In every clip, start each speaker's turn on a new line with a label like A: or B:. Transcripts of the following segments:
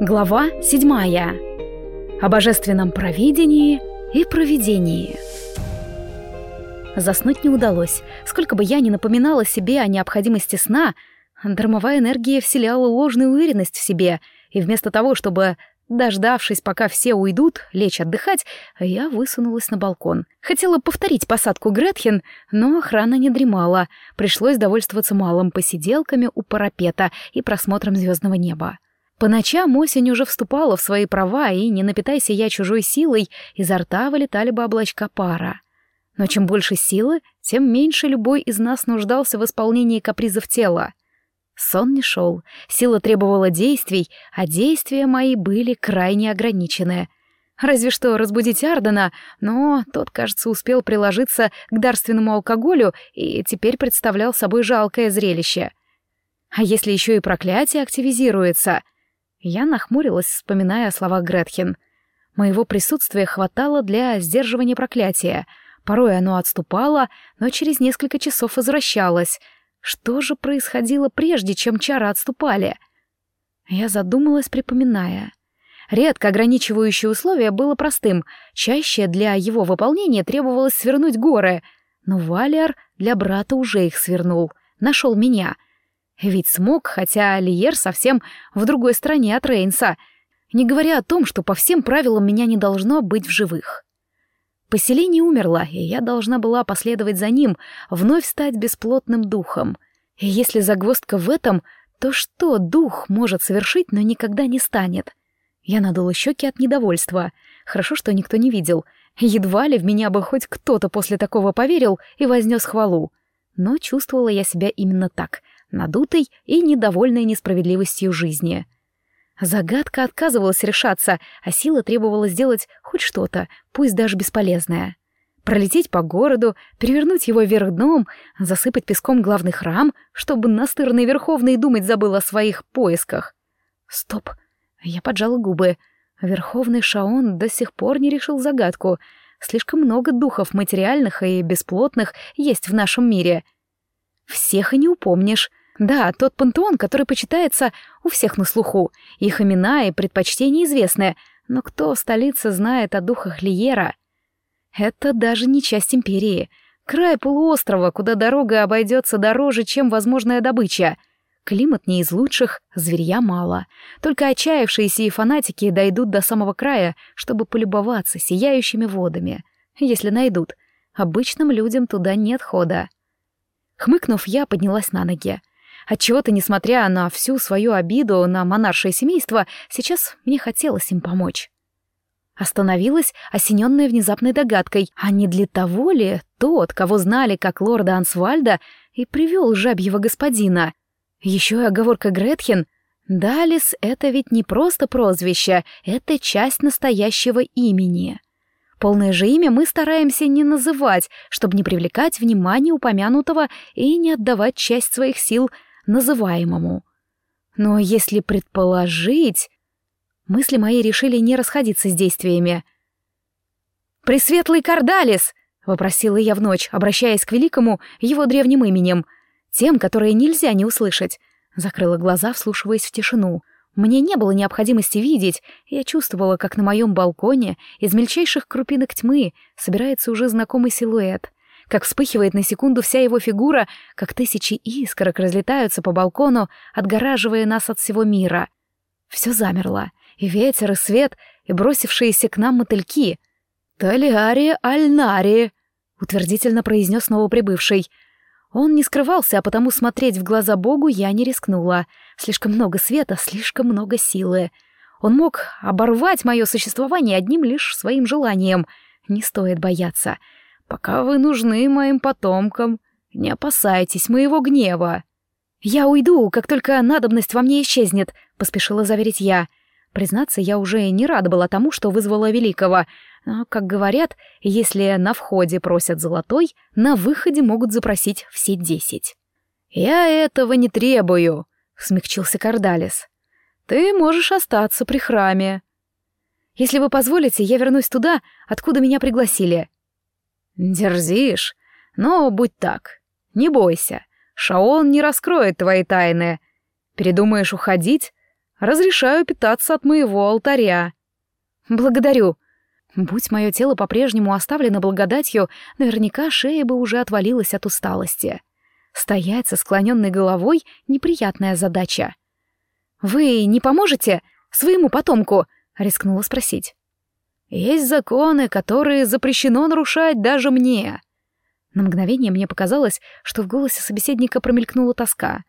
A: Глава седьмая. О божественном провидении и провидении. Заснуть не удалось. Сколько бы я ни напоминала себе о необходимости сна, дармовая энергия вселяла ложную уверенность в себе, и вместо того, чтобы, дождавшись, пока все уйдут, лечь отдыхать, я высунулась на балкон. Хотела повторить посадку Гретхен, но охрана не дремала. Пришлось довольствоваться малым посиделками у парапета и просмотром звездного неба. По ночам осень уже вступала в свои права, и, не напитайся я чужой силой, изо рта вылетали бы облачка пара. Но чем больше силы, тем меньше любой из нас нуждался в исполнении капризов тела. Сон не шел, сила требовала действий, а действия мои были крайне ограничены. Разве что разбудить Ардена, но тот, кажется, успел приложиться к дарственному алкоголю и теперь представлял собой жалкое зрелище. А если еще и проклятие активизируется — я нахмурилась, вспоминая слова Гретхен. Моего присутствия хватало для сдерживания проклятия. Порой оно отступало, но через несколько часов возвращалось. Что же происходило прежде, чем чары отступали? Я задумалась, припоминая. Редко ограничивающее условие было простым. Чаще для его выполнения требовалось свернуть горы. Но Валиар для брата уже их свернул. Нашел меня — ведь смог, хотя Лиер совсем в другой стране от Рейнса, не говоря о том, что по всем правилам меня не должно быть в живых. Поселение умерло, и я должна была последовать за ним, вновь стать бесплотным духом. И если загвоздка в этом, то что дух может совершить, но никогда не станет? Я надула щеки от недовольства. Хорошо, что никто не видел. Едва ли в меня бы хоть кто-то после такого поверил и вознес хвалу. Но чувствовала я себя именно так — надутой и недовольной несправедливостью жизни. Загадка отказывалась решаться, а сила требовала сделать хоть что-то, пусть даже бесполезное. Пролететь по городу, перевернуть его вверх дном, засыпать песком главный храм, чтобы настырный Верховный думать забыл о своих поисках. Стоп. Я поджала губы. Верховный Шаон до сих пор не решил загадку. Слишком много духов материальных и бесплотных есть в нашем мире. Всех и не упомнишь. Да, тот пантеон, который почитается у всех на слуху. Их имена и предпочтения известны, но кто в столице знает о духах Лиера? Это даже не часть империи. Край полуострова, куда дорога обойдется дороже, чем возможная добыча. Климат не из лучших, зверья мало. Только отчаявшиеся и фанатики дойдут до самого края, чтобы полюбоваться сияющими водами. Если найдут. Обычным людям туда нет хода. Хмыкнув, я поднялась на ноги. Отчего-то, несмотря на всю свою обиду на монаршее семейство, сейчас мне хотелось им помочь. Остановилась, осененная внезапной догадкой, а не для того ли тот, кого знали как лорда Ансвальда, и привел жабьего господина? Еще и оговорка Гретхен. Далис — это ведь не просто прозвище, это часть настоящего имени. Полное же имя мы стараемся не называть, чтобы не привлекать внимание упомянутого и не отдавать часть своих сил — называемому. Но если предположить... Мысли мои решили не расходиться с действиями. «Пресветлый Кардалис!» — вопросила я в ночь, обращаясь к великому его древним именем, тем, которые нельзя не услышать. Закрыла глаза, вслушиваясь в тишину. Мне не было необходимости видеть, я чувствовала, как на моем балконе из мельчайших крупинок тьмы собирается уже знакомый силуэт — как вспыхивает на секунду вся его фигура, как тысячи искорок разлетаются по балкону, отгораживая нас от всего мира. Все замерло, и ветер, и свет, и бросившиеся к нам мотыльки. «Талиари Альнари», — утвердительно произнес новоприбывший. Он не скрывался, а потому смотреть в глаза Богу я не рискнула. Слишком много света, слишком много силы. Он мог оборвать мое существование одним лишь своим желанием. Не стоит бояться — Пока вы нужны моим потомкам, не опасайтесь моего гнева. Я уйду, как только надобность во мне исчезнет, поспешила заверить я. Признаться, я уже не рада была тому, что вызвала великого. Но, как говорят, если на входе просят золотой, на выходе могут запросить все десять. «Я этого не требую», — смягчился Кардалис. «Ты можешь остаться при храме». «Если вы позволите, я вернусь туда, откуда меня пригласили», «Дерзишь? Но будь так. Не бойся. Шаон не раскроет твои тайны. Передумаешь уходить? Разрешаю питаться от моего алтаря». «Благодарю». Будь мое тело по-прежнему оставлено благодатью, наверняка шея бы уже отвалилась от усталости. Стоять со склоненной головой — неприятная задача. «Вы не поможете своему потомку?» — рискнула спросить. «Есть законы, которые запрещено нарушать даже мне». На мгновение мне показалось, что в голосе собеседника промелькнула тоска.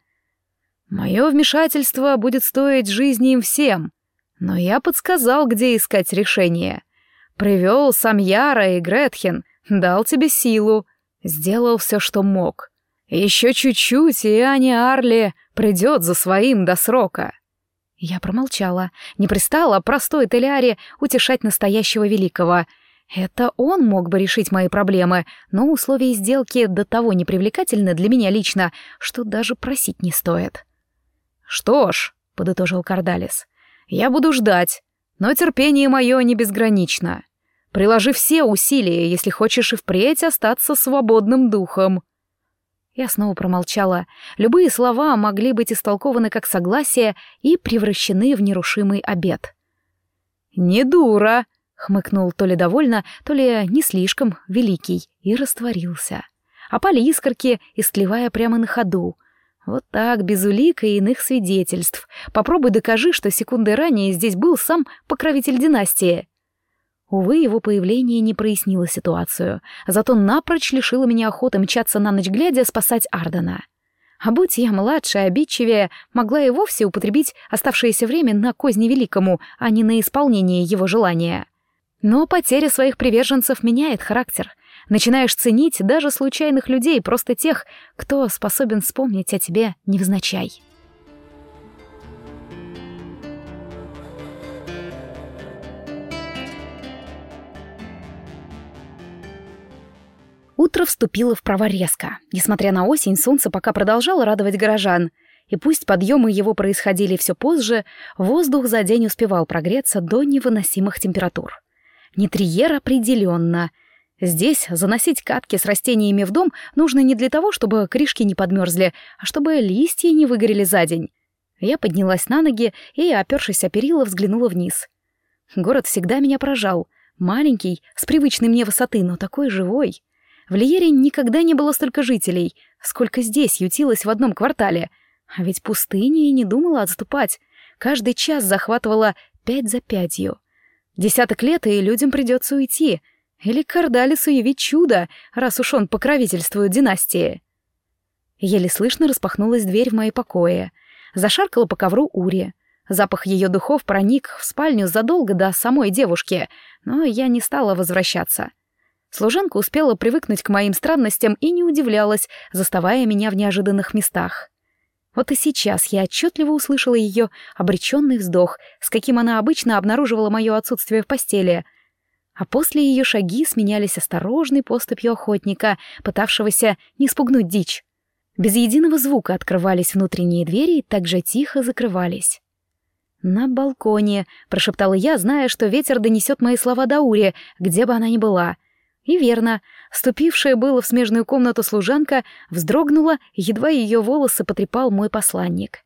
A: «Мое вмешательство будет стоить жизни им всем, но я подсказал, где искать решение. Привел Самьяра и Гретхен, дал тебе силу, сделал все, что мог. Еще чуть-чуть, и Аня Арли придет за своим до срока». Я промолчала, не пристала простой Теляре утешать настоящего великого. Это он мог бы решить мои проблемы, но условия сделки до того непривлекательны для меня лично, что даже просить не стоит. «Что ж», — подытожил Кардалис, — «я буду ждать, но терпение мое не безгранично. Приложи все усилия, если хочешь и впредь остаться свободным духом». Я снова промолчала. Любые слова могли быть истолкованы как согласие и превращены в нерушимый обет. «Не дура!» — хмыкнул то ли довольно, то ли не слишком великий, и растворился. Опали искорки, истлевая прямо на ходу. Вот так, без улик и иных свидетельств. Попробуй докажи, что секунды ранее здесь был сам покровитель династии. Увы, его появление не прояснило ситуацию, зато напрочь лишило меня охоты мчаться на ночь глядя спасать Ардена. А будь я младше обидчивее, могла и вовсе употребить оставшееся время на козни великому, а не на исполнение его желания. Но потеря своих приверженцев меняет характер. Начинаешь ценить даже случайных людей, просто тех, кто способен вспомнить о тебе невзначай. Утро вступило в права резко. Несмотря на осень, солнце пока продолжало радовать горожан. И пусть подъемы его происходили все позже, воздух за день успевал прогреться до невыносимых температур. Нитриер определенно. Здесь заносить катки с растениями в дом нужно не для того, чтобы крышки не подмерзли, а чтобы листья не выгорели за день. Я поднялась на ноги и, опершись о перила, взглянула вниз. Город всегда меня поражал. Маленький, с привычной мне высоты, но такой живой. В Лиере никогда не было столько жителей, сколько здесь ютилось в одном квартале. А ведь пустыня и не думала отступать. Каждый час захватывала пять за пятью. Десяток лет, и людям придется уйти. Или Кардалису явить чудо, раз уж он покровительствует династии. Еле слышно распахнулась дверь в мои покои. Зашаркала по ковру Ури. Запах ее духов проник в спальню задолго до самой девушки, но я не стала возвращаться. Служанка успела привыкнуть к моим странностям и не удивлялась, заставая меня в неожиданных местах. Вот и сейчас я отчетливо услышала ее обреченный вздох, с каким она обычно обнаруживала мое отсутствие в постели. А после ее шаги сменялись осторожной поступью охотника, пытавшегося не спугнуть дичь. Без единого звука открывались внутренние двери и также тихо закрывались. «На балконе», — прошептала я, зная, что ветер донесет мои слова до Ури, где бы она ни была — и верно, ступившая было в смежную комнату служанка вздрогнула, едва ее волосы потрепал мой посланник.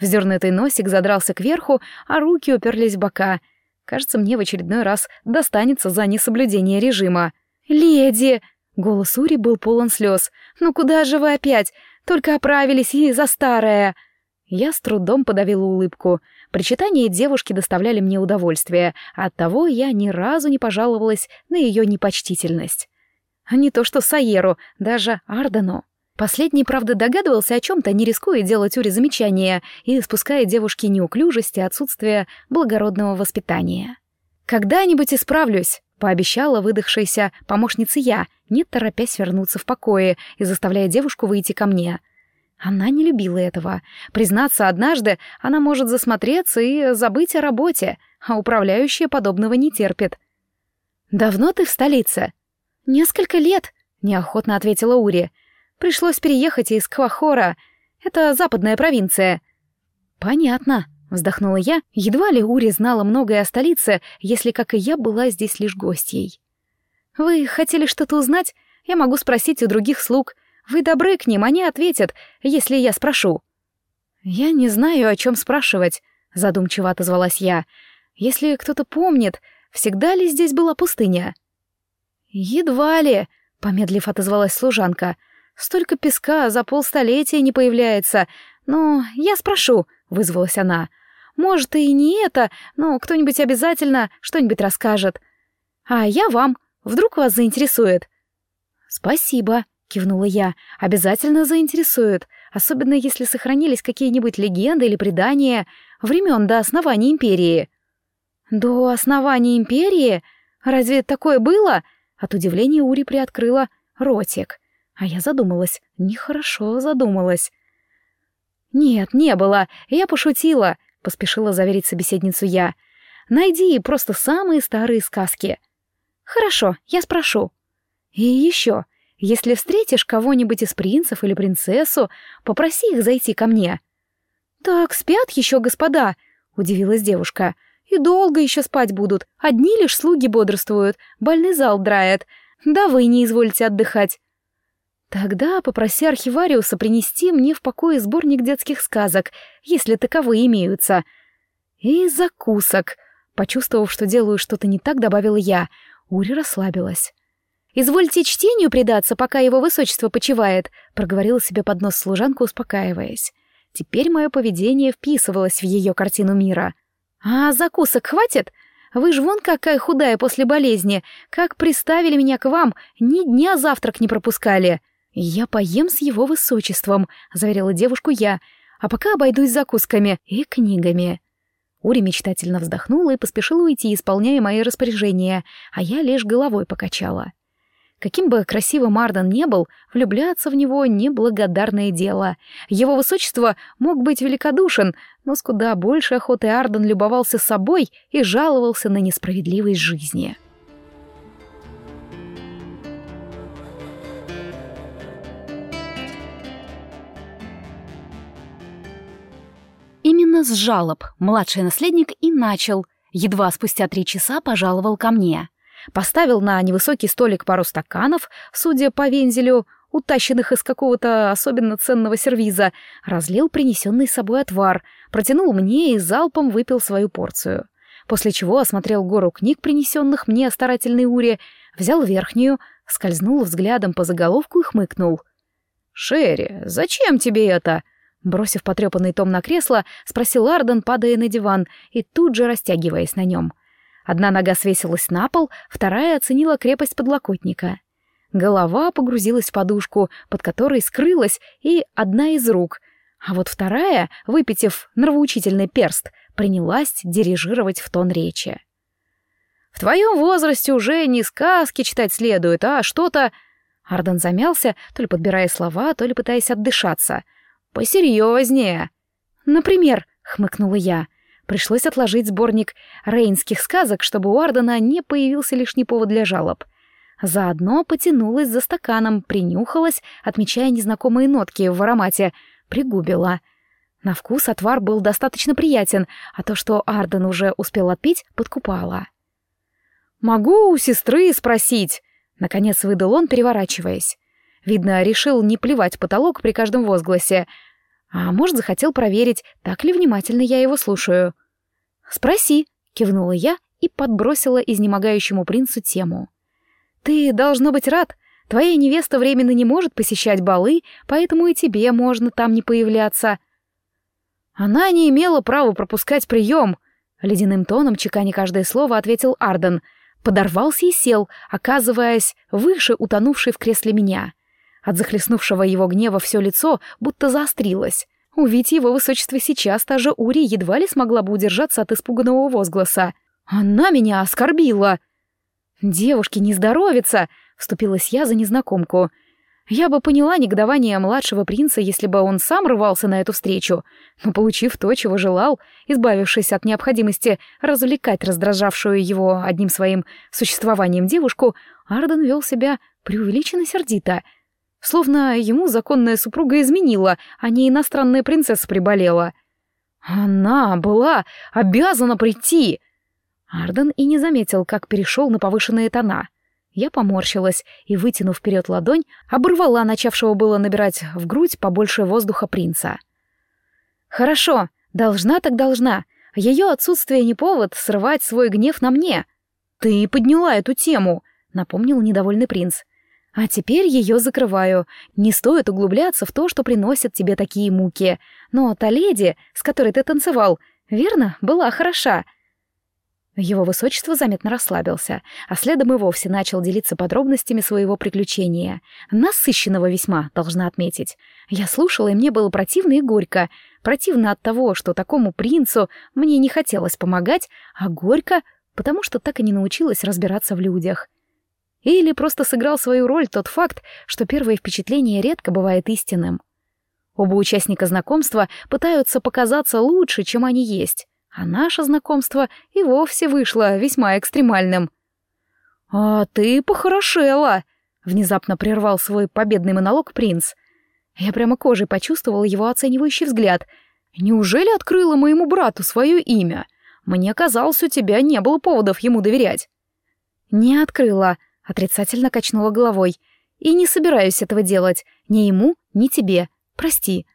A: Вздернутый носик задрался кверху, а руки уперлись в бока. Кажется, мне в очередной раз достанется за несоблюдение режима. «Леди!» — голос Ури был полон слез. «Ну куда же вы опять? Только оправились и за старое!» Я с трудом подавила улыбку. Причитания девушки доставляли мне удовольствие, а оттого я ни разу не пожаловалась на ее непочтительность. Не то что Саеру, даже Ардену. Последний, правда, догадывался о чем-то, не рискуя делать Уре замечания и спуская девушке неуклюжесть и отсутствие благородного воспитания. «Когда-нибудь исправлюсь», — пообещала выдохшаяся помощница я, не торопясь вернуться в покое и заставляя девушку выйти ко мне — она не любила этого. Признаться, однажды она может засмотреться и забыть о работе, а управляющая подобного не терпит. «Давно ты в столице?» «Несколько лет», — неохотно ответила Ури. «Пришлось переехать из Квахора. Это западная провинция». «Понятно», — вздохнула я. Едва ли Ури знала многое о столице, если, как и я, была здесь лишь гостьей. «Вы хотели что-то узнать? Я могу спросить у других слуг. Вы добры к ним, они ответят, если я спрошу». «Я не знаю, о чем спрашивать», —— задумчиво отозвалась я. «Если кто-то помнит, всегда ли здесь была пустыня?» «Едва ли», — помедлив отозвалась служанка. «Столько песка за полстолетия не появляется. Но я спрошу», — вызвалась она. «Может, и не это, но кто-нибудь обязательно что-нибудь расскажет. А я вам. Вдруг вас заинтересует?» «Спасибо», — кивнула я. «Обязательно заинтересует, особенно если сохранились какие-нибудь легенды или предания времен до основания империи». «До основания империи? Разве такое было?» От удивления Ури приоткрыла ротик. А я задумалась, нехорошо задумалась. «Нет, не было, я пошутила», — поспешила заверить собеседницу я. «Найди просто самые старые сказки». «Хорошо, я спрошу». «И еще, если встретишь кого-нибудь из принцев или принцессу, попроси их зайти ко мне». «Так спят еще господа», — удивилась девушка. «И долго еще спать будут. Одни лишь слуги бодрствуют, больный зал драет. Да вы не извольте отдыхать». «Тогда попроси архивариуса принести мне в покое сборник детских сказок, если таковые имеются. И закусок». Почувствовав, что делаю что-то не так, добавила я. Ури расслабилась. «Извольте чтению предаться, пока его высочество почивает», — проговорила себе под нос служанка, успокаиваясь. Теперь мое поведение вписывалось в ее картину мира. «А закусок хватит? Вы ж вон какая худая после болезни. Как приставили меня к вам, ни дня завтрак не пропускали». «Я поем с его высочеством», — заверила девушку я, «а пока обойдусь закусками и книгами». Ури мечтательно вздохнула и поспешила уйти, исполняя мои распоряжения, а я лишь головой покачала. Каким бы красивым Арден не был, влюбляться в него — неблагодарное дело. Его высочество мог быть великодушен, но с куда больше охоты Арден любовался собой и жаловался на несправедливость жизни. Именно с жалоб младший наследник и начал. Едва спустя три часа пожаловал ко мне. Поставил на невысокий столик пару стаканов, судя по вензелю, утащенных из какого-то особенно ценного сервиза, разлил принесенный с собой отвар, протянул мне и залпом выпил свою порцию. После чего осмотрел гору книг, принесенных мне старательной Уре, взял верхнюю, скользнул взглядом по заголовку и хмыкнул. «Шерри, зачем тебе это?» Бросив потрепанный том на кресло, спросил Арден, падая на диван и тут же растягиваясь на нем. Одна нога свесилась на пол, вторая оценила крепость подлокотника. Голова погрузилась в подушку, под которой скрылась и одна из рук, а вот вторая, выпитив нравоучительный перст, принялась дирижировать в тон речи. «В твоем возрасте уже не сказки читать следует, а что-то...» Арден замялся, то ли подбирая слова, то ли пытаясь отдышаться — «Посерьезнее». «Например», — хмыкнула я, — пришлось отложить сборник рейнских сказок, чтобы у Ардена не появился лишний повод для жалоб. Заодно потянулась за стаканом, принюхалась, отмечая незнакомые нотки в аромате, пригубила. На вкус отвар был достаточно приятен, а то, что Арден уже успел отпить, подкупало. «Могу у сестры спросить?» — наконец выдал он, переворачиваясь. Видно, решил не плевать потолок при каждом возгласе. А может, захотел проверить, так ли внимательно я его слушаю. «Спроси», — кивнула я и подбросила изнемогающему принцу тему. «Ты должно быть рад. Твоя невеста временно не может посещать балы, поэтому и тебе можно там не появляться». «Она не имела права пропускать прием», — ледяным тоном, чеканя каждое слово, ответил Арден. Подорвался и сел, оказываясь выше утонувшей в кресле меня. От захлестнувшего его гнева все лицо будто заострилось. Увидеть его высочество сейчас та же Ури едва ли смогла бы удержаться от испуганного возгласа. «Она меня оскорбила!» «Девушке не здоровится!» — вступилась я за незнакомку. Я бы поняла негодование младшего принца, если бы он сам рвался на эту встречу, но, получив то, чего желал, избавившись от необходимости развлекать раздражавшую его одним своим существованием девушку, Арден вел себя преувеличенно сердито — Словно ему законная супруга изменила, а не иностранная принцесса приболела. Она была обязана прийти. Арден и не заметил, как перешел на повышенные тона. Я поморщилась и, вытянув вперед ладонь, оборвала начавшего было набирать в грудь побольше воздуха принца. «Хорошо, должна так должна. Ее отсутствие не повод срывать свой гнев на мне. «Ты подняла эту тему», — напомнил недовольный принц. «А теперь ее закрываю. Не стоит углубляться в то, что приносит тебе такие муки. Но та леди, с которой ты танцевал, верно, была хороша». Его высочество заметно расслабился, а следом и вовсе начал делиться подробностями своего приключения. Насыщенного весьма, должна отметить. Я слушала, и мне было противно и горько. Противно от того, что такому принцу мне не хотелось помогать, а горько, потому что так и не научилась разбираться в людях. Или просто сыграл свою роль тот факт, что первое впечатление редко бывает истинным. Оба участника знакомства пытаются показаться лучше, чем они есть а наше знакомство и вовсе вышло весьма экстремальным. «А ты похорошела!» — внезапно прервал свой победный монолог принц. Я прямо кожей почувствовал его оценивающий взгляд. «Неужели открыла моему брату свое имя? Мне казалось, у тебя не было поводов ему доверять». «Не открыла», — отрицательно качнула головой. «И не собираюсь этого делать. Ни ему, ни тебе. Прости».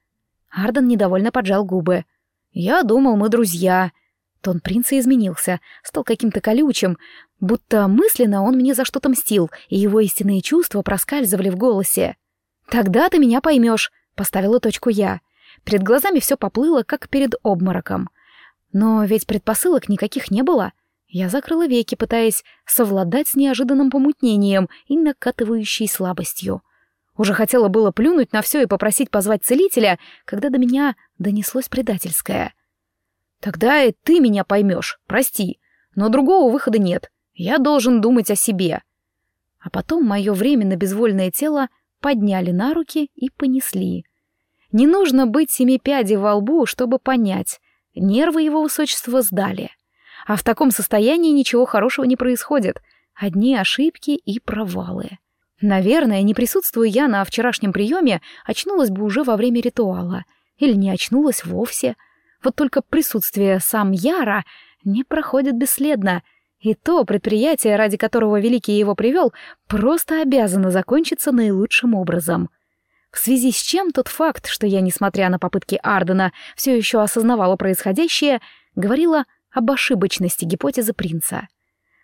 A: Арден недовольно поджал губы. «Я думал, мы друзья». Тон принца изменился, стал каким-то колючим, будто мысленно он мне за что-то мстил, и его истинные чувства проскальзывали в голосе. «Тогда ты меня поймешь», — поставила точку я. Перед глазами все поплыло, как перед обмороком. Но ведь предпосылок никаких не было. Я закрыла веки, пытаясь совладать с неожиданным помутнением и накатывающей слабостью. Уже хотела было плюнуть на все и попросить позвать целителя, когда до меня донеслось предательское. «Тогда и ты меня поймешь, прости, но другого выхода нет. Я должен думать о себе». А потом мое временно безвольное тело подняли на руки и понесли. Не нужно быть семи пядей во лбу, чтобы понять. Нервы его высочества сдали. А в таком состоянии ничего хорошего не происходит. Одни ошибки и провалы. Наверное, не присутствуя я на вчерашнем приеме, очнулась бы уже во время ритуала. Или не очнулась вовсе. Вот только присутствие сам Яра не проходит бесследно. И то предприятие, ради которого Великий его привел, просто обязано закончиться наилучшим образом. В связи с чем тот факт, что я, несмотря на попытки Ардена, все еще осознавала происходящее, говорила об ошибочности гипотезы принца.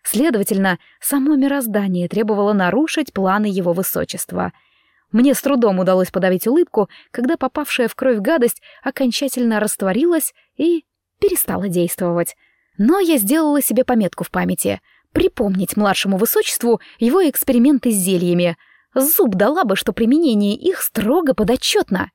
A: Следовательно, само мироздание требовало нарушить планы его высочества. Мне с трудом удалось подавить улыбку, когда попавшая в кровь гадость окончательно растворилась и перестала действовать. Но я сделала себе пометку в памяти — припомнить младшему высочеству его эксперименты с зельями. Зуб дала бы, что применение их строго подотчетно.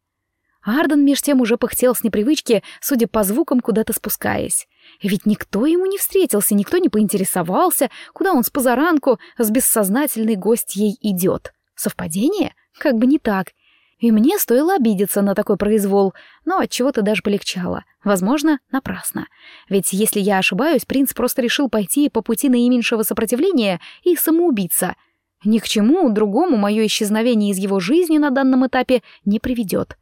A: Арден меж тем уже пыхтел с непривычки, судя по звукам, куда-то спускаясь. Ведь никто ему не встретился, никто не поинтересовался, куда он с позаранку с бессознательной гостьей идет. Совпадение? Как бы не так. И мне стоило обидеться на такой произвол, но от чего то даже полегчало. Возможно, напрасно. Ведь если я ошибаюсь, принц просто решил пойти по пути наименьшего сопротивления и самоубийца. Ни к чему другому мое исчезновение из его жизни на данном этапе не приведет.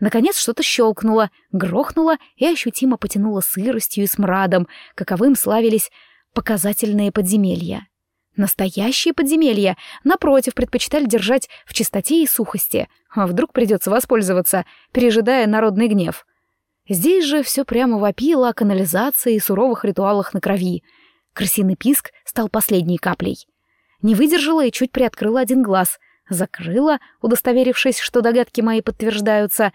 A: Наконец что-то щелкнуло, грохнуло и ощутимо потянуло сыростью и смрадом, каковым славились показательные подземелья. Настоящие подземелья, напротив, предпочитали держать в чистоте и сухости, а вдруг придется воспользоваться, пережидая народный гнев. Здесь же все прямо вопило о канализации и суровых ритуалах на крови. Крысиный писк стал последней каплей. Не выдержала и чуть приоткрыла один глаз, закрыла, удостоверившись, что догадки мои подтверждаются.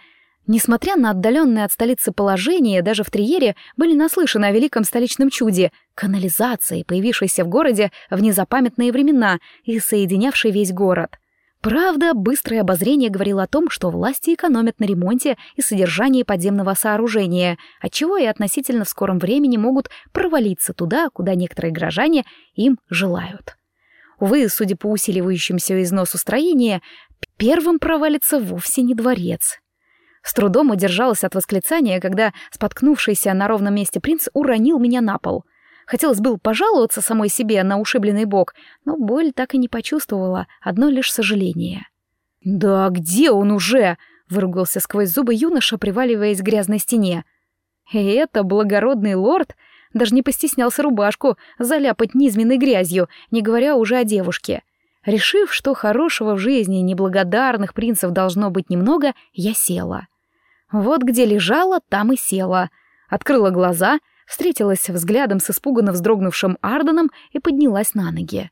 A: Несмотря на отдаленное от столицы положение, даже в Триере были наслышаны о великом столичном чуде — канализации, появившейся в городе в незапамятные времена и соединявшей весь город. Правда, быстрое обозрение говорило о том, что власти экономят на ремонте и содержании подземного сооружения, отчего и относительно в скором времени могут провалиться туда, куда некоторые горожане им желают. Увы, судя по усиливающимся износу строения, первым провалится вовсе не дворец. С трудом удержалась от восклицания, когда споткнувшийся на ровном месте принц уронил меня на пол. Хотелось было пожаловаться самой себе на ушибленный бок, но боль так и не почувствовала, одно лишь сожаление. «Да где он уже?» — выругался сквозь зубы юноша, приваливаясь к грязной стене. «И это благородный лорд?» Даже не постеснялся рубашку заляпать низменной грязью, не говоря уже о девушке. Решив, что хорошего в жизни неблагодарных принцев должно быть немного, я села. Вот где лежала, там и села. Открыла глаза, встретилась взглядом с испуганно вздрогнувшим Арденом и поднялась на ноги.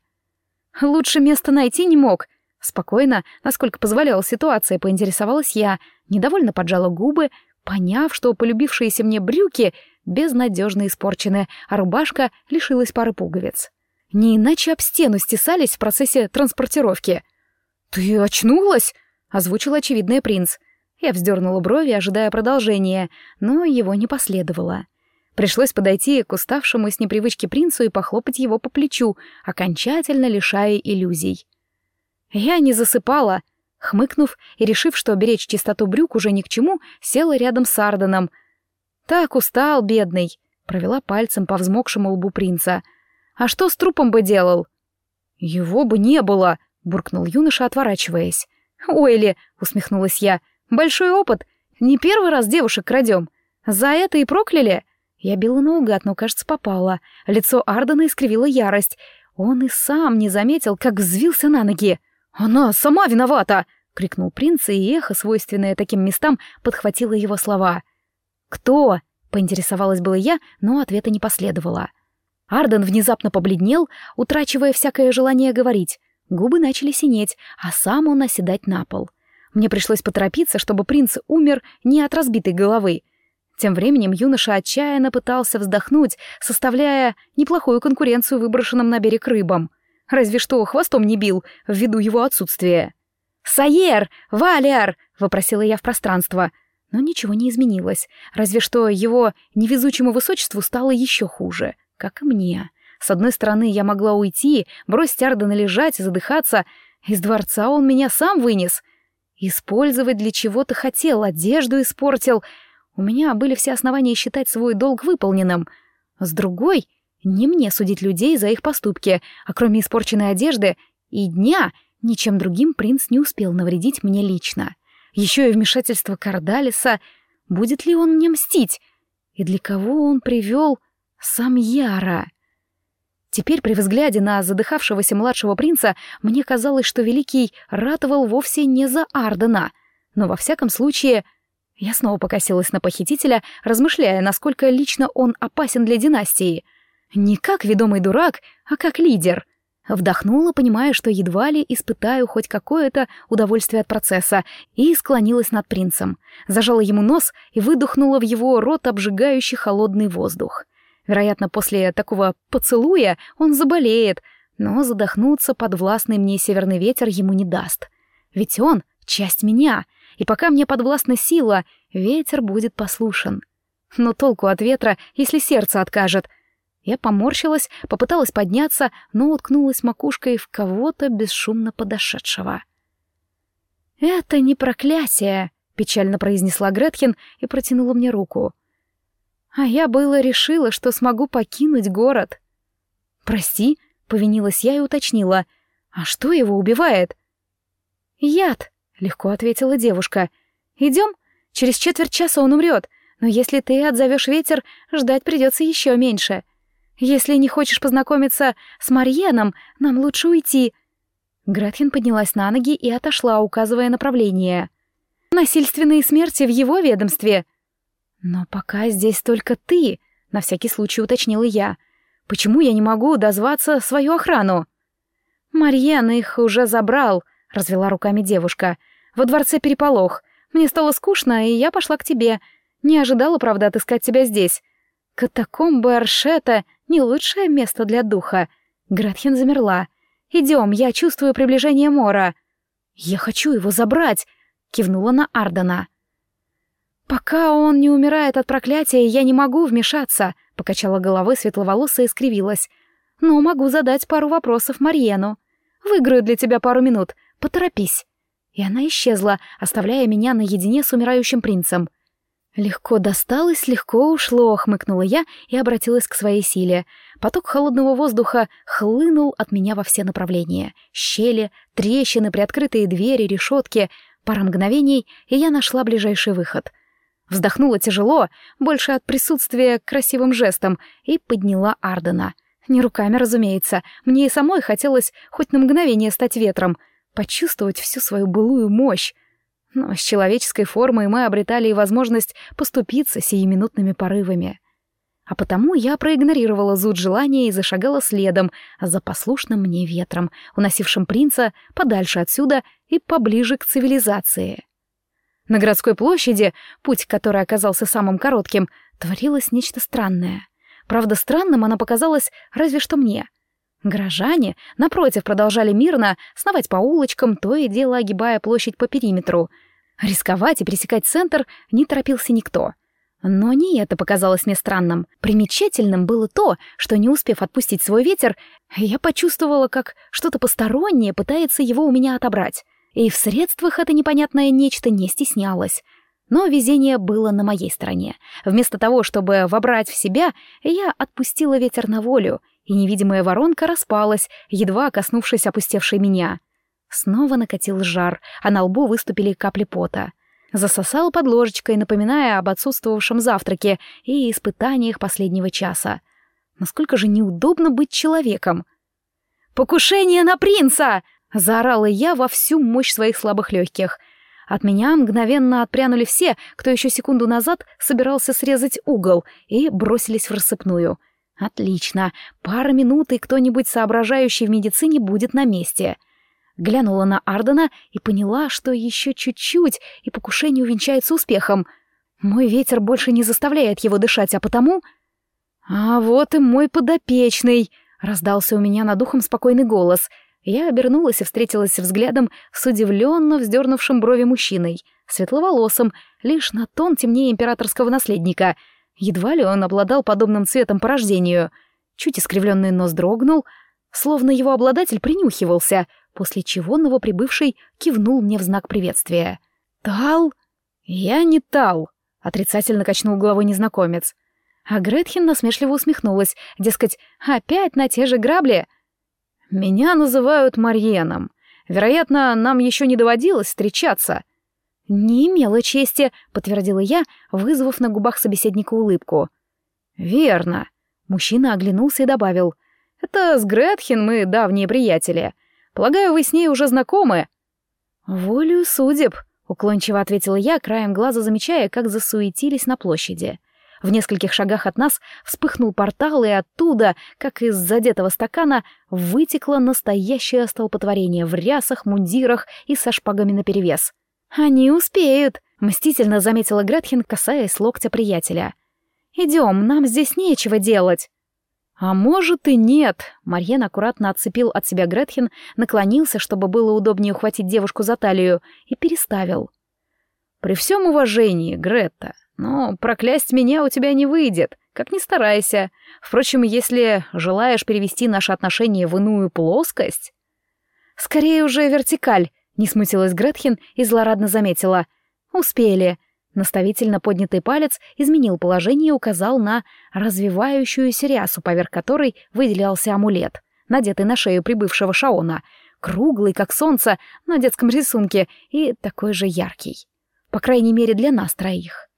A: «Лучше места найти не мог», Спокойно, насколько позволяла ситуация, поинтересовалась я, недовольно поджала губы, поняв, что полюбившиеся мне брюки безнадежно испорчены, а рубашка лишилась пары пуговиц. Не иначе об стену стесались в процессе транспортировки. «Ты очнулась?» — озвучил очевидный принц. Я вздернула брови, ожидая продолжения, но его не последовало. Пришлось подойти к уставшему с непривычки принцу и похлопать его по плечу, окончательно лишая иллюзий. Я не засыпала. Хмыкнув и решив, что беречь чистоту брюк уже ни к чему, села рядом с Арденом. «Так устал, бедный», — провела пальцем по взмокшему лбу принца. «А что с трупом бы делал?» «Его бы не было», — буркнул юноша, отворачиваясь. «Ой, усмехнулась я, — «большой опыт. Не первый раз девушек крадем. За это и прокляли?» Я била наугад, но, кажется, попала. Лицо Ардена искривило ярость. Он и сам не заметил, как взвился на ноги. «Она сама виновата!» — крикнул принц, и эхо, свойственное таким местам, подхватило его слова. «Кто?» — поинтересовалась была я, но ответа не последовало. Арден внезапно побледнел, утрачивая всякое желание говорить. Губы начали синеть, а сам он оседать на пол. Мне пришлось поторопиться, чтобы принц умер не от разбитой головы. Тем временем юноша отчаянно пытался вздохнуть, составляя неплохую конкуренцию выброшенным на берег рыбам — Разве что хвостом не бил, ввиду его отсутствия. «Саер! Валер!» — вопросила я в пространство. Но ничего не изменилось, разве что его невезучему высочеству стало еще хуже, как и мне. С одной стороны, я могла уйти, бросить Ардена лежать и задыхаться. Из дворца он меня сам вынес. Использовать для чего-то хотел, одежду испортил. У меня были все основания считать свой долг выполненным. С другой, не мне судить людей за их поступки, а кроме испорченной одежды и дня, ничем другим принц не успел навредить мне лично. Еще и вмешательство Кардалиса. Будет ли он мне мстить? И для кого он привел сам Яра? Теперь при взгляде на задыхавшегося младшего принца мне казалось, что Великий ратовал вовсе не за Ардена, но во всяком случае... Я снова покосилась на похитителя, размышляя, насколько лично он опасен для династии — не как ведомый дурак, а как лидер. Вдохнула, понимая, что едва ли испытаю хоть какое-то удовольствие от процесса, и склонилась над принцем. Зажала ему нос и выдохнула в его рот обжигающий холодный воздух. Вероятно, после такого поцелуя он заболеет, но задохнуться под властный мне северный ветер ему не даст. Ведь он — часть меня, и пока мне подвластна сила, ветер будет послушен. Но толку от ветра, если сердце откажет — я поморщилась, попыталась подняться, но уткнулась макушкой в кого-то бесшумно подошедшего. «Это не проклятие», — печально произнесла Гретхен и протянула мне руку. «А я было решила, что смогу покинуть город». «Прости», — повинилась я и уточнила. «А что его убивает?» «Яд», — легко ответила девушка. «Идем? Через четверть часа он умрет, но если ты отзовешь ветер, ждать придется еще меньше». «Если не хочешь познакомиться с Марьеном, нам лучше уйти». Гретхен поднялась на ноги и отошла, указывая направление. «Насильственные смерти в его ведомстве». «Но пока здесь только ты», — на всякий случай уточнила я. «Почему я не могу дозваться свою охрану?» «Марьен их уже забрал», — развела руками девушка. «Во дворце переполох. Мне стало скучно, и я пошла к тебе. Не ожидала, правда, отыскать тебя здесь. Катакомбы Аршета — не лучшее место для духа. Гретхен замерла. «Идем, я чувствую приближение Мора». «Я хочу его забрать», — кивнула на Ардена. «Пока он не умирает от проклятия, я не могу вмешаться», — покачала головой светловолосая и скривилась. «Но могу задать пару вопросов Марьену. Выиграю для тебя пару минут. Поторопись». И она исчезла, оставляя меня наедине с умирающим принцем. Легко досталось, легко ушло, хмыкнула я и обратилась к своей силе. Поток холодного воздуха хлынул от меня во все направления. Щели, трещины, приоткрытые двери, решетки. Пара мгновений, и я нашла ближайший выход. Вздохнула тяжело, больше от присутствия к красивым жестам, и подняла Ардена. Не руками, разумеется. Мне и самой хотелось хоть на мгновение стать ветром, почувствовать всю свою былую мощь. Но с человеческой формой мы обретали и возможность поступиться сиюминутными порывами. а потому я проигнорировала зуд желания и зашагала следом за послушным мне ветром, уносившим принца подальше отсюда и поближе к цивилизации. На городской площади, путь который оказался самым коротким, творилось нечто странное. Правда, странным оно показалось разве что мне. Горожане, напротив, продолжали мирно сновать по улочкам, то и дело огибая площадь по периметру. Рисковать и пересекать центр не торопился никто — но не это показалось мне странным. Примечательным было то, что, не успев отпустить свой ветер, я почувствовала, как что-то постороннее пытается его у меня отобрать. И в средствах это непонятное нечто не стеснялось. Но везение было на моей стороне. Вместо того, чтобы вобрать в себя, я отпустила ветер на волю, и невидимая воронка распалась, едва коснувшись опустевшей меня. Снова накатил жар, а на лбу выступили капли пота. Засосал под ложечкой, напоминая об отсутствовавшем завтраке и испытаниях последнего часа. Насколько же неудобно быть человеком. «Покушение на принца!» — заорала я во всю мощь своих слабых легких. От меня мгновенно отпрянули все, кто еще секунду назад собирался срезать угол, и бросились в рассыпную. «Отлично. Пара минут, и кто-нибудь, соображающий в медицине, будет на месте». Глянула на Ардена и поняла, что еще чуть-чуть, и покушение увенчается успехом. Мой ветер больше не заставляет его дышать, а потому... «А вот и мой подопечный!» — раздался у меня над ухом спокойный голос. Я обернулась и встретилась взглядом с удивленно вздернувшим брови мужчиной, светловолосым, лишь на тон темнее императорского наследника. Едва ли он обладал подобным цветом по рождению. Чуть искривленный нос дрогнул, словно его обладатель принюхивался — после чего новоприбывший кивнул мне в знак приветствия. «Тал?» «Я не Тал», — отрицательно качнул головой незнакомец. А Гретхен насмешливо усмехнулась, дескать, опять на те же грабли. «Меня называют Марьеном. Вероятно, нам еще не доводилось встречаться». «Не имела чести», — подтвердила я, вызвав на губах собеседника улыбку. «Верно». Мужчина оглянулся и добавил. «Это с Гретхен мы давние приятели. Полагаю, вы с ней уже знакомы?» «Волю судеб», — уклончиво ответила я, краем глаза замечая, как засуетились на площади. В нескольких шагах от нас вспыхнул портал, и оттуда, как из задетого стакана, вытекло настоящее столпотворение в рясах, мундирах и со шпагами наперевес. «Они успеют», — мстительно заметила Гретхен, касаясь локтя приятеля. «Идем, нам здесь нечего делать». «А может и нет!» Марьен аккуратно отцепил от себя Гретхен, наклонился, чтобы было удобнее ухватить девушку за талию, и переставил. «При всем уважении, Гретта, но проклясть меня у тебя не выйдет, как ни старайся. Впрочем, если желаешь перевести наши отношения в иную плоскость...» «Скорее уже вертикаль», — не смутилась Гретхен и злорадно заметила. «Успели. Наставительно поднятый палец изменил положение и указал на развивающуюся рясу, поверх которой выделялся амулет, надетый на шею прибывшего Шаона, круглый, как солнце, на детском рисунке, и такой же яркий. По крайней мере, для нас троих.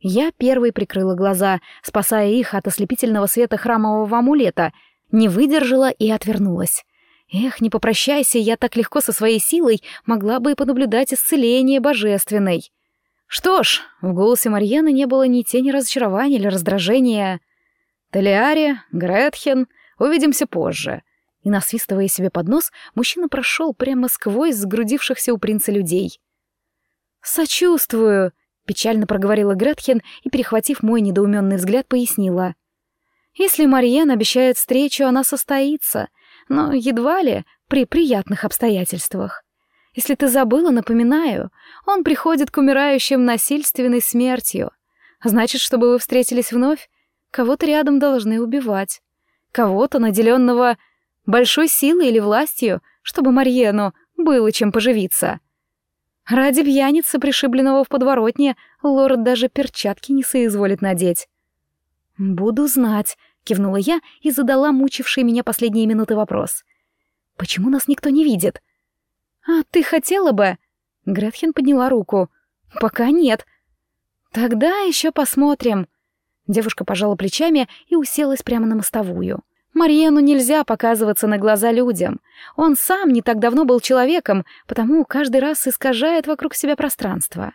A: Я первой прикрыла глаза, спасая их от ослепительного света храмового амулета, не выдержала и отвернулась. Эх, не попрощайся, я так легко со своей силой могла бы и понаблюдать исцеление божественной. Что ж, в голосе Марьены не было ни тени разочарования или раздражения. «Толиаре, Гретхен, увидимся позже». И, насвистывая себе под нос, мужчина прошел прямо сквозь сгрудившихся у принца людей. «Сочувствую», — печально проговорила Гретхен и, перехватив мой недоуменный взгляд, пояснила. «Если Марьен обещает встречу, она состоится, но едва ли при приятных обстоятельствах. Если ты забыла, напоминаю, он приходит к умирающим насильственной смертью. Значит, чтобы вы встретились вновь, кого-то рядом должны убивать. Кого-то, наделенного большой силой или властью, чтобы Марьену было чем поживиться. Ради пьяницы, пришибленного в подворотне, лорд даже перчатки не соизволит надеть. «Буду знать», — кивнула я и задала мучивший меня последние минуты вопрос. «Почему нас никто не видит?» «А ты хотела бы?» Гретхен подняла руку. «Пока нет». «Тогда еще посмотрим». Девушка пожала плечами и уселась прямо на мостовую. Мариену нельзя показываться на глаза людям. Он сам не так давно был человеком, потому каждый раз искажает вокруг себя пространство.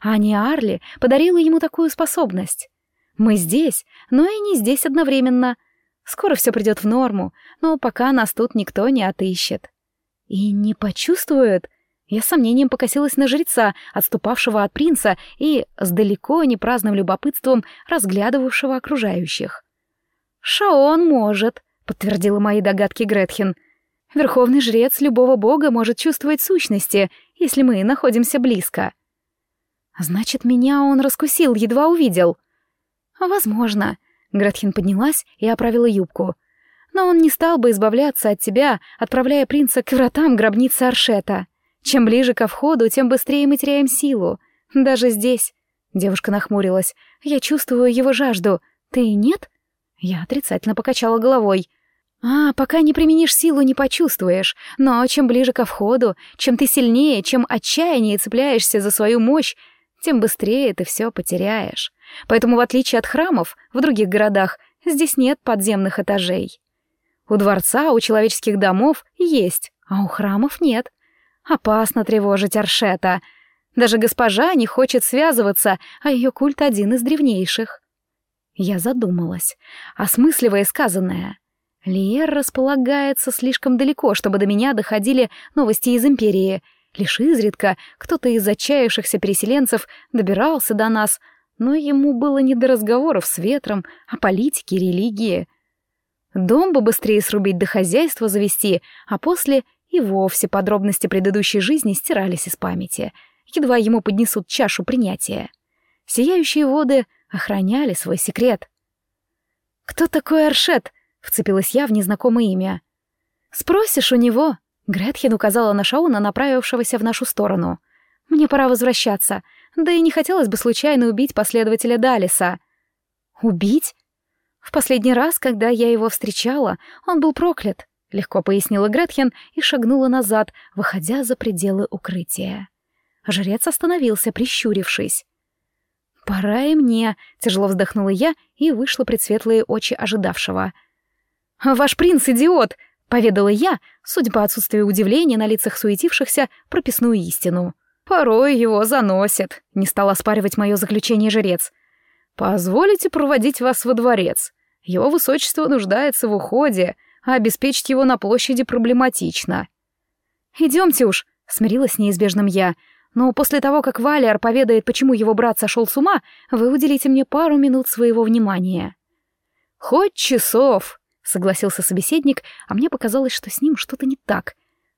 A: А не Арли подарила ему такую способность. Мы здесь, но и не здесь одновременно. Скоро все придет в норму, но пока нас тут никто не отыщет. И не почувствует. Я с сомнением покосилась на жреца, отступавшего от принца и с далеко не праздным любопытством разглядывавшего окружающих. «Шаон может», — подтвердила мои догадки Гретхен. «Верховный жрец любого бога может чувствовать сущности, если мы находимся близко». «Значит, меня он раскусил, едва увидел». «Возможно». Гретхен поднялась и оправила юбку. «Но он не стал бы избавляться от тебя, отправляя принца к вратам гробницы Аршета. Чем ближе ко входу, тем быстрее мы теряем силу. Даже здесь...» Девушка нахмурилась. «Я чувствую его жажду. Ты нет?» Я отрицательно покачала головой. «А, пока не применишь силу, не почувствуешь. Но чем ближе ко входу, чем ты сильнее, чем отчаяннее цепляешься за свою мощь, тем быстрее ты все потеряешь. Поэтому, в отличие от храмов в других городах, здесь нет подземных этажей. У дворца, у человеческих домов есть, а у храмов нет. Опасно тревожить Аршета. Даже госпожа не хочет связываться, а ее культ один из древнейших. Я задумалась, осмысливая сказанное. Лиер располагается слишком далеко, чтобы до меня доходили новости из Империи — Лишь изредка кто-то из отчаявшихся переселенцев добирался до нас, но ему было не до разговоров с ветром о политике, религии. Дом бы быстрее срубить до хозяйства завести, а после и вовсе подробности предыдущей жизни стирались из памяти. Едва ему поднесут чашу принятия. Сияющие воды охраняли свой секрет. «Кто такой Аршет?» — вцепилась я в незнакомое имя. «Спросишь у него», Гретхен указала на Шауна, направившегося в нашу сторону. «Мне пора возвращаться, да и не хотелось бы случайно убить последователя Далиса». «Убить?» «В последний раз, когда я его встречала, он был проклят», — легко пояснила Гретхен и шагнула назад, выходя за пределы укрытия. Жрец остановился, прищурившись. «Пора и мне», — тяжело вздохнула я и вышла пред светлые очи ожидавшего. «Ваш принц — идиот!» — поведала я, судя по отсутствию удивления на лицах суетившихся, прописную истину. «Порой его заносит», — не стал оспаривать мое заключение жрец. «Позволите проводить вас во дворец. Его высочество нуждается в уходе, а обеспечить его на площади проблематично». «Идемте уж», — смирилась неизбежным я, «но после того, как Валиар поведает, почему его брат сошел с ума, вы уделите мне пару минут своего внимания». «Хоть часов», согласился собеседник, а мне показалось, что с ним что-то не так.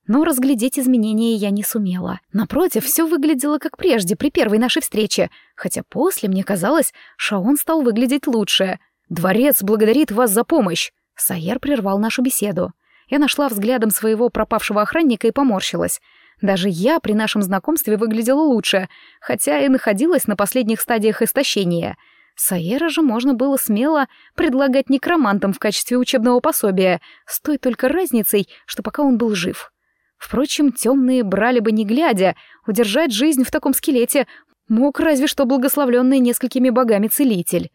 A: Но разглядеть изменения я не сумела. Напротив, все выглядело как прежде, при первой нашей встрече, хотя после, мне казалось, Шаон стал выглядеть лучше. «Дворец благодарит вас за помощь!» Сайер прервал нашу беседу. Я нашла взглядом своего пропавшего охранника и поморщилась. Даже я при нашем знакомстве выглядела лучше, хотя и находилась на последних стадиях истощения — Саера же можно было смело предлагать некромантам в качестве учебного пособия, с той только разницей, что пока он был жив. Впрочем, темные брали бы не глядя, удержать жизнь в таком скелете мог разве что благословленный несколькими богами целитель.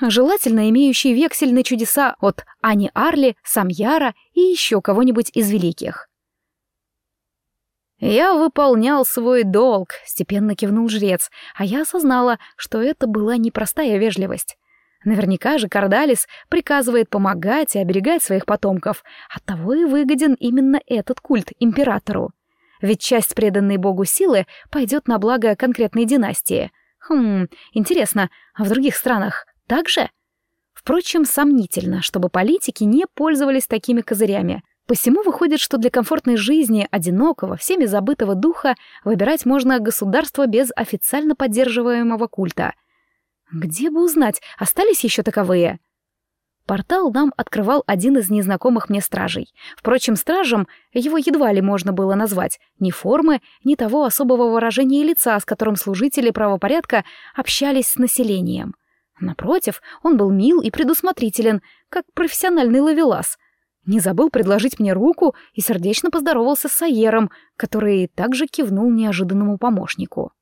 A: Желательно имеющий вексель на чудеса от Ани Арли, Самьяра и еще кого-нибудь из великих. «Я выполнял свой долг», — степенно кивнул жрец, а я осознала, что это была непростая вежливость. Наверняка же Кардалис приказывает помогать и оберегать своих потомков, оттого и выгоден именно этот культ императору. Ведь часть преданной богу силы пойдет на благо конкретной династии. Хм, интересно, а в других странах так же? Впрочем, сомнительно, чтобы политики не пользовались такими козырями. Посему выходит, что для комфортной жизни одинокого, всеми забытого духа выбирать можно государство без официально поддерживаемого культа. Где бы узнать, остались еще таковые? Портал нам открывал один из незнакомых мне стражей. Впрочем, стражем его едва ли можно было назвать. Ни формы, ни того особого выражения лица, с которым служители правопорядка общались с населением. Напротив, он был мил и предусмотрителен, как профессиональный ловелас — не забыл предложить мне руку и сердечно поздоровался с Саером, который также кивнул неожиданному помощнику.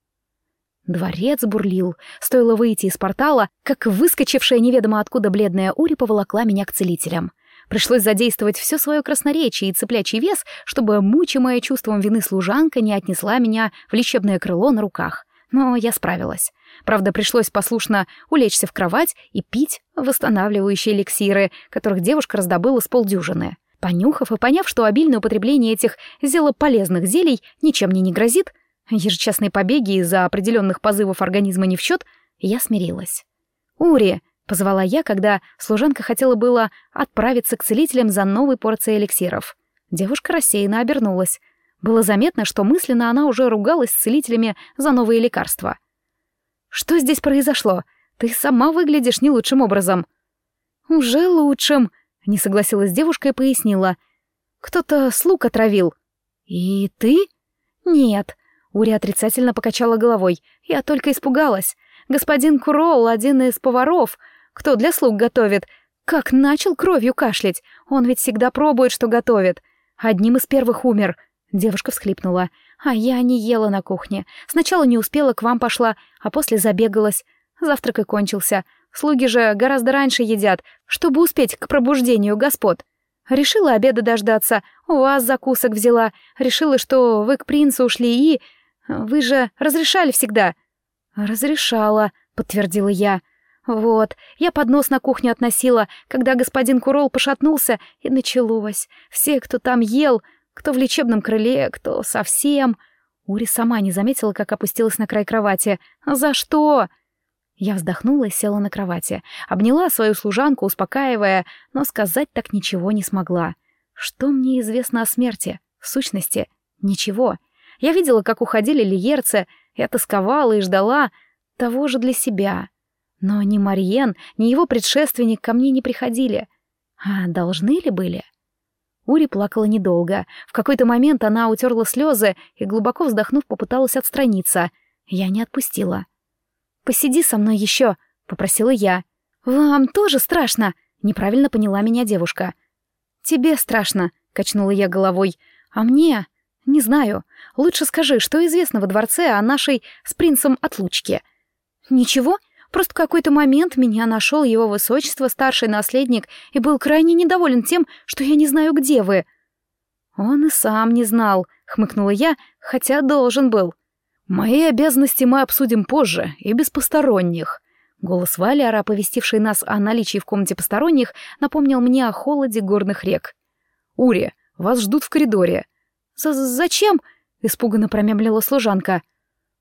A: Дворец бурлил. Стоило выйти из портала, как выскочившая неведомо откуда бледная Ури поволокла меня к целителям. Пришлось задействовать все свое красноречие и цыплячий вес, чтобы мучимая чувством вины служанка не отнесла меня в лечебное крыло на руках. но я справилась. Правда, пришлось послушно улечься в кровать и пить восстанавливающие эликсиры, которых девушка раздобыла с полдюжины. Понюхав и поняв, что обильное употребление этих зелополезных зелий ничем мне не грозит, ежечасные побеги из-за определенных позывов организма не в счет, я смирилась. «Ури!» — позвала я, когда служанка хотела было отправиться к целителям за новой порцией эликсиров. Девушка рассеянно обернулась. Было заметно, что мысленно она уже ругалась с целителями за новые лекарства. «Что здесь произошло? Ты сама выглядишь не лучшим образом». «Уже лучшим», — не согласилась девушка и пояснила. «Кто-то слуг отравил». «И ты?» «Нет». Ури отрицательно покачала головой. «Я только испугалась. Господин Курол, один из поваров, кто для слуг готовит, как начал кровью кашлять. Он ведь всегда пробует, что готовит. Одним из первых умер. Девушка всхлипнула. А я не ела на кухне. Сначала не успела, к вам пошла, а после забегалась. Завтрак и кончился. Слуги же гораздо раньше едят, чтобы успеть к пробуждению господ. Решила обеда дождаться, у вас закусок взяла. Решила, что вы к принцу ушли и... Вы же разрешали всегда. Разрешала, подтвердила я. Вот, я поднос на кухню относила, когда господин Курол пошатнулся, и началось. Все, кто там ел, кто в лечебном крыле, кто совсем... Ури сама не заметила, как опустилась на край кровати. «За что?» Я вздохнула и села на кровати, обняла свою служанку, успокаивая, но сказать так ничего не смогла. Что мне известно о смерти? В сущности, ничего. Я видела, как уходили лиерцы, я тосковала и ждала того же для себя. Но ни Мариен, ни его предшественник ко мне не приходили. А должны ли были? Ури плакала недолго. В какой-то момент она утерла слезы и, глубоко вздохнув, попыталась отстраниться. Я не отпустила. «Посиди со мной еще», — попросила я. «Вам тоже страшно?» — неправильно поняла меня девушка. «Тебе страшно», — качнула я головой. «А мне...» «Не знаю. Лучше скажи, что известно во дворце о нашей с принцем отлучке?» «Ничего. Просто в какой-то момент меня нашел его высочество, старший наследник, и был крайне недоволен тем, что я не знаю, где вы». «Он и сам не знал», — хмыкнула я, хотя должен был. «Мои обязанности мы обсудим позже и без посторонних». Голос Валиара, оповестивший нас о наличии в комнате посторонних, напомнил мне о холоде горных рек. «Ури, вас ждут в коридоре». З «Зачем?» — испуганно промямлила служанка.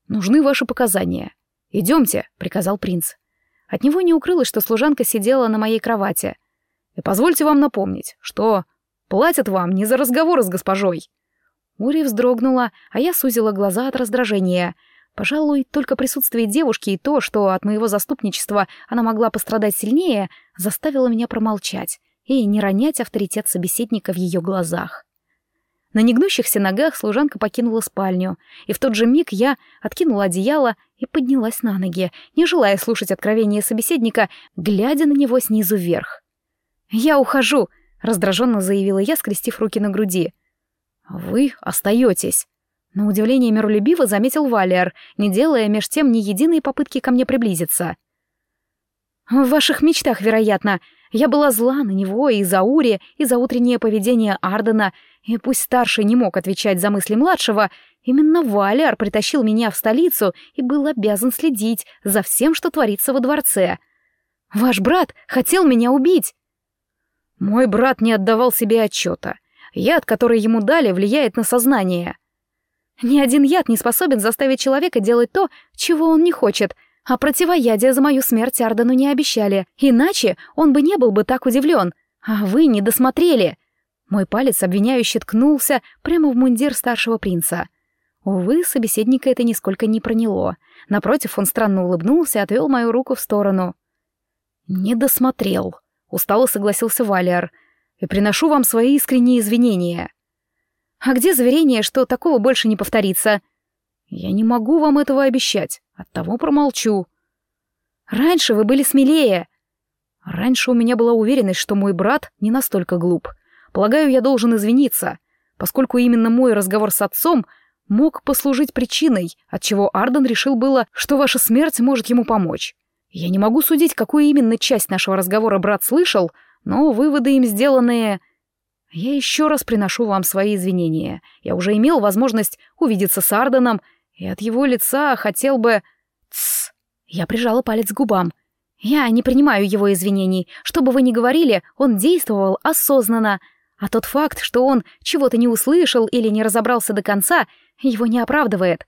A: «Нужны ваши показания. «Идемте», — приказал принц. От него не укрылось, что служанка сидела на моей кровати. «И позвольте вам напомнить, что платят вам не за разговоры с госпожой». Ури вздрогнула, а я сузила глаза от раздражения. Пожалуй, только присутствие девушки и то, что от моего заступничества она могла пострадать сильнее, заставило меня промолчать и не ронять авторитет собеседника в ее глазах. На негнущихся ногах служанка покинула спальню, и в тот же миг я откинула одеяло и поднялась на ноги, не желая слушать откровения собеседника, глядя на него снизу вверх. «Я ухожу», — раздраженно заявила я, скрестив руки на груди. «Вы остаетесь», — на удивление миролюбиво заметил Валиар, не делая меж тем ни единой попытки ко мне приблизиться. «В ваших мечтах, вероятно. Я была зла на него и за Ури, и за утреннее поведение Ардена, и пусть старший не мог отвечать за мысли младшего, именно Валиар притащил меня в столицу и был обязан следить за всем, что творится во дворце. Ваш брат хотел меня убить. Мой брат не отдавал себе отчета. Яд, который ему дали, влияет на сознание. Ни один яд не способен заставить человека делать то, чего он не хочет, а противоядие за мою смерть Ардену не обещали, иначе он бы не был бы так удивлен. А вы не досмотрели. Мой палец обвиняюще ткнулся прямо в мундир старшего принца. Увы, собеседника это нисколько не проняло. Напротив, он странно улыбнулся и отвел мою руку в сторону. «Не досмотрел», — устало согласился Валиар. «И приношу вам свои искренние извинения». «А где заверение, что такого больше не повторится?» «Я не могу вам этого обещать, оттого промолчу». «Раньше вы были смелее». «Раньше у меня была уверенность, что мой брат не настолько глуп. Полагаю, я должен извиниться, поскольку именно мой разговор с отцом мог послужить причиной, отчего Арден решил было, что ваша смерть может ему помочь. Я не могу судить, какую именно часть нашего разговора брат слышал, но выводы им сделанные... Я еще раз приношу вам свои извинения. Я уже имел возможность увидеться с Арденом, И от его лица хотел бы... Тссс! Я прижала палец к губам. Я не принимаю его извинений. Что бы вы ни говорили, он действовал осознанно. А тот факт, что он чего-то не услышал или не разобрался до конца, его не оправдывает.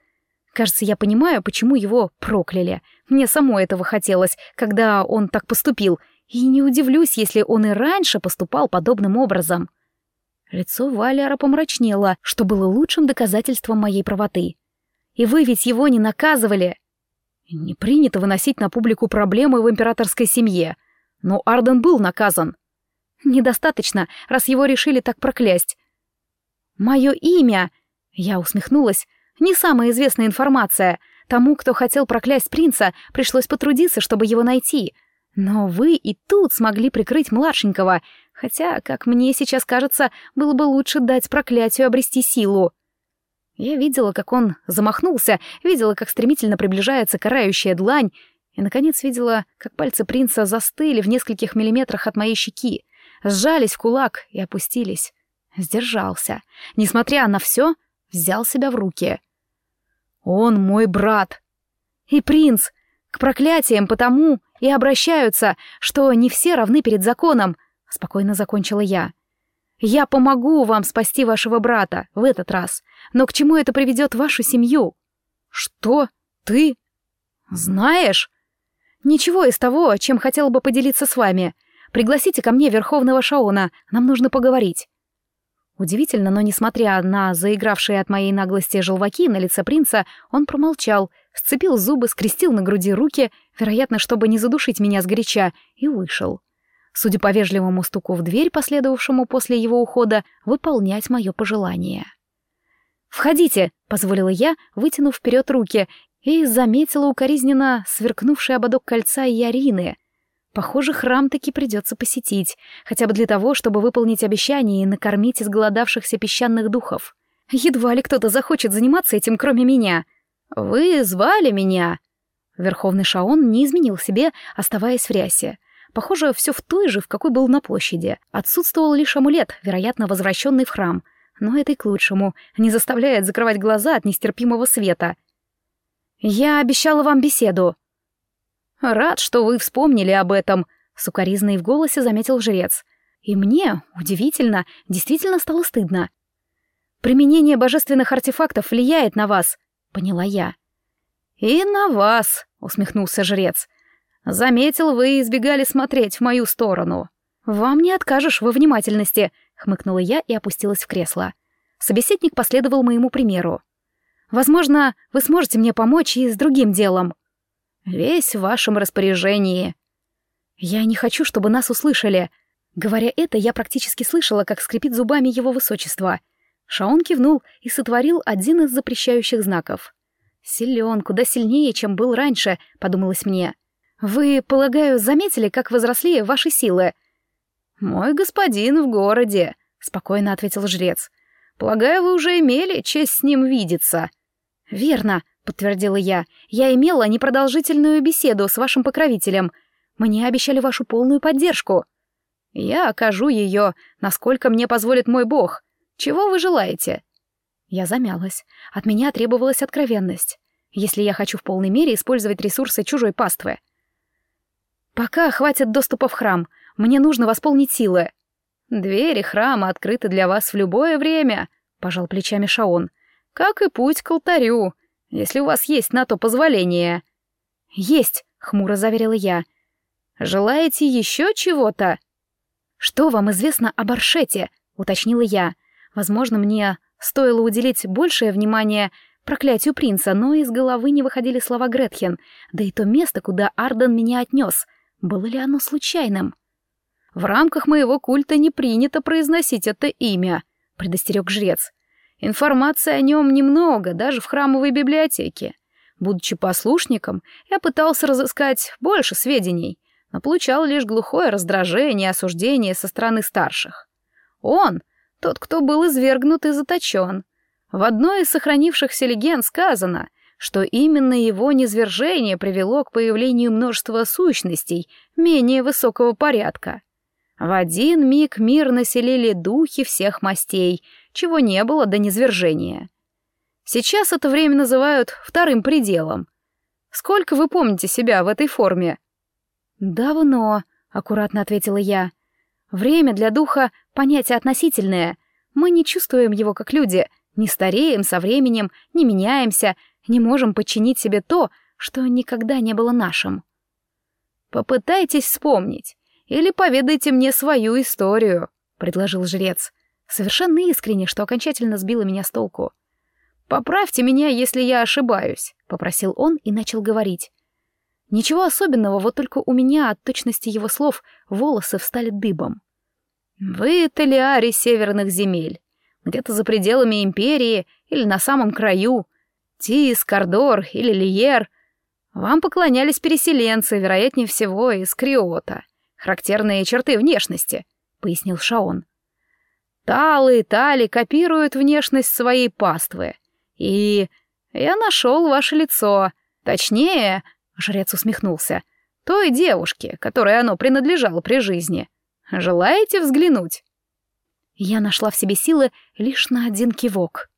A: Кажется, я понимаю, почему его прокляли. Мне самой этого хотелось, когда он так поступил, и не удивлюсь, если он и раньше поступал подобным образом. Лицо Валера помрачнело, что было лучшим доказательством моей правоты. И вы ведь его не наказывали. Не принято выносить на публику проблемы в императорской семье. Но Арден был наказан. Недостаточно, раз его решили так проклясть. Мое имя, я усмехнулась, не самая известная информация. Тому, кто хотел проклясть принца, пришлось потрудиться, чтобы его найти. Но вы и тут смогли прикрыть младшенького, хотя, как мне сейчас кажется, было бы лучше дать проклятию обрести силу. Я видела, как он замахнулся, видела, как стремительно приближается карающая длань, и, наконец, видела, как пальцы принца застыли в нескольких миллиметрах от моей щеки сжались в кулак и опустились. Сдержался. Несмотря на все, взял себя в руки. Он мой брат. И принц. К проклятиям потому и обращаются, что не все равны перед законом, спокойно закончила я. Я помогу вам спасти вашего брата в этот раз, но к чему это приведет вашу семью? Что? Ты? Знаешь? Ничего из того, чем хотела бы поделиться с вами — Пригласите ко мне Верховного Шаона, нам нужно поговорить». Удивительно, но несмотря на заигравшие от моей наглости желваки на лице принца, он промолчал, сцепил зубы, скрестил на груди руки, вероятно, чтобы не задушить меня сгоряча, и вышел. Судя по вежливому стуку в дверь, последовавшему после его ухода, выполнять мое пожелание. «Входите!» — позволила я, вытянув вперед руки, и заметила укоризненно сверкнувший ободок кольца Ярины — Похоже, храм таки придется посетить, хотя бы для того, чтобы выполнить обещание и накормить изголодавшихся песчаных духов. Едва ли кто-то захочет заниматься этим, кроме меня. Вы звали меня. Верховный Шаон не изменил себе, оставаясь в рясе. Похоже, все в той же, в какой был на площади. Отсутствовал лишь амулет, вероятно, возвращенный в храм. Но это и к лучшему, не заставляет закрывать глаза от нестерпимого света. «Я обещала вам беседу», «Рад, что вы вспомнили об этом», — сукоризный в голосе заметил жрец. «И мне, удивительно, действительно стало стыдно. Применение божественных артефактов влияет на вас», — поняла я. «И на вас», — усмехнулся жрец. «Заметил, вы избегали смотреть в мою сторону». «Вам не откажешь во внимательности», — хмыкнула я и опустилась в кресло. Собеседник последовал моему примеру. «Возможно, вы сможете мне помочь и с другим делом». Весь в вашем распоряжении. Я не хочу, чтобы нас услышали. Говоря это, я практически слышала, как скрипит зубами его высочество. Шаон кивнул и сотворил один из запрещающих знаков. Силен, куда сильнее, чем был раньше, подумалось мне. Вы, полагаю, заметили, как возросли ваши силы? Мой господин в городе, спокойно ответил жрец. Полагаю, вы уже имели честь с ним видеться. Верно, — подтвердила я. «Я имела непродолжительную беседу с вашим покровителем. Мне обещали вашу полную поддержку». «Я окажу ее, насколько мне позволит мой бог. Чего вы желаете?» Я замялась. От меня требовалась откровенность, если я хочу в полной мере использовать ресурсы чужой паствы. «Пока хватит доступа в храм. Мне нужно восполнить силы». «Двери храма открыты для вас в любое время», — пожал плечами Шаон. «Как и путь к алтарю если у вас есть на то позволение». «Есть», — хмуро заверила я. «Желаете еще чего-то?» «Что вам известно об Аршете?» — уточнила я. «Возможно, мне стоило уделить большее внимание проклятию принца, но из головы не выходили слова Гретхен, да и то место, куда Арден меня отнес. Было ли оно случайным?» «В рамках моего культа не принято произносить это имя», — предостерег жрец. Информации о нем немного, даже в храмовой библиотеке. Будучи послушником, я пытался разыскать больше сведений, но получал лишь глухое раздражение и осуждение со стороны старших. Он — тот, кто был извергнут и заточен. В одной из сохранившихся легенд сказано, что именно его низвержение привело к появлению множества сущностей менее высокого порядка. В один миг мир населили духи всех мастей — чего не было до низвержения. Сейчас это время называют вторым пределом. Сколько вы помните себя в этой форме?» «Давно», — аккуратно ответила я. «Время для духа — понятие относительное. Мы не чувствуем его как люди, не стареем со временем, не меняемся, не можем подчинить себе то, что никогда не было нашим». «Попытайтесь вспомнить, или поведайте мне свою историю», — предложил жрец, совершенно искренне, что окончательно сбило меня с толку. «Поправьте меня, если я ошибаюсь», — попросил он и начал говорить. Ничего особенного, вот только у меня от точности его слов волосы встали дыбом. «Вы Талиари северных земель, где-то за пределами империи или на самом краю, Тис, Кордор или Лиер. Вам поклонялись переселенцы, вероятнее всего, из Криота. Характерные черты внешности», — пояснил Шаон. «Талы и Тали копируют внешность своей паствы. И я нашел ваше лицо. Точнее, Жрец усмехнулся. «Той девушке, которой оно принадлежало при жизни. Желаете взглянуть?» Я нашла в себе силы лишь на один кивок.